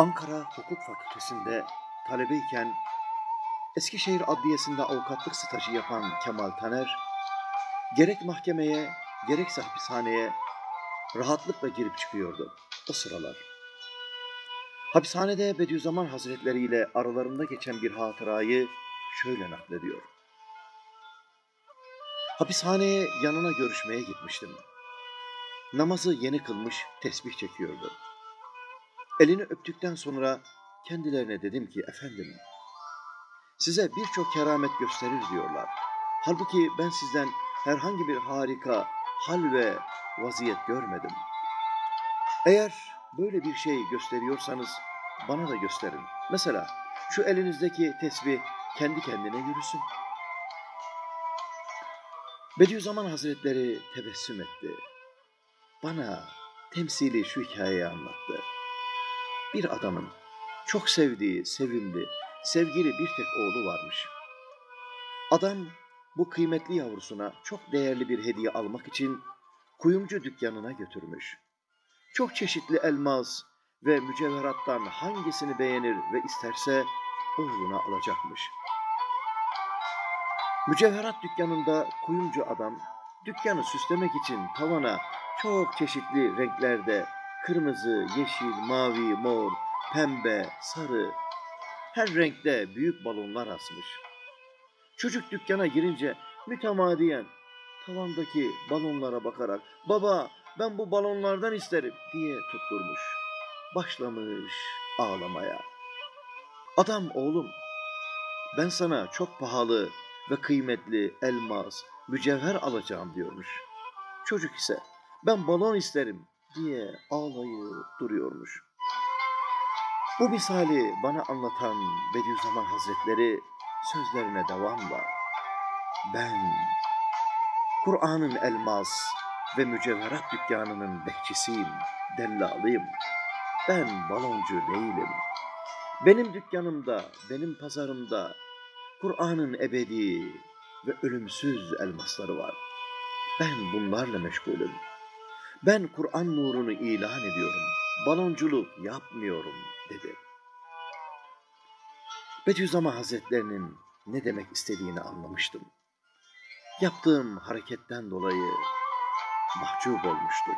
Ankara Hukuk Fakültesi'nde talebeyken Eskişehir Adliyesi'nde avukatlık stajı yapan Kemal Taner, gerek mahkemeye gerekse hapishaneye rahatlıkla girip çıkıyordu o sıralar. Hapishanede Bediüzzaman Hazretleri ile aralarında geçen bir hatırayı şöyle naklediyor. Hapishaneye yanına görüşmeye gitmiştim. Namazı yeni kılmış tesbih çekiyordu. Elini öptükten sonra kendilerine dedim ki efendim size birçok keramet gösterir diyorlar. Halbuki ben sizden herhangi bir harika hal ve vaziyet görmedim. Eğer böyle bir şey gösteriyorsanız bana da gösterin. Mesela şu elinizdeki tesbih kendi kendine yürüsün. Bediüzzaman Hazretleri tebessüm etti. Bana temsili şu hikayeyi anlattı. Bir adamın çok sevdiği, sevimli, sevgili bir tek oğlu varmış. Adam bu kıymetli yavrusuna çok değerli bir hediye almak için kuyumcu dükkanına götürmüş. Çok çeşitli elmas ve mücevherattan hangisini beğenir ve isterse oğluna alacakmış. Mücevherat dükkanında kuyumcu adam dükkanı süslemek için tavana çok çeşitli renklerde kırmızı, yeşil, mavi, mor, pembe, sarı her renkte büyük balonlar asmış. Çocuk dükkana girince mütemadiyen tavandaki balonlara bakarak baba ben bu balonlardan isterim diye tutturmuş. Başlamış ağlamaya. Adam oğlum ben sana çok pahalı ve kıymetli elmas, mücevher alacağım diyormuş. Çocuk ise ben balon isterim diye ağlayıp duruyormuş. Bu misali bana anlatan Bediüzzaman Hazretleri sözlerine devamla ben Kur'an'ın elmas ve mücevherat dükkanının bekçisiyim, dellalıyım. Ben baloncu değilim. Benim dükkanımda, benim pazarımda Kur'an'ın ebedi ve ölümsüz elmasları var. Ben bunlarla meşgulüm. Ben Kur'an nurunu ilan ediyorum. Balonculuk yapmıyorum dedi. Bediüzzaman Hazretlerinin ne demek istediğini anlamıştım. Yaptığım hareketten dolayı mahcup olmuştum.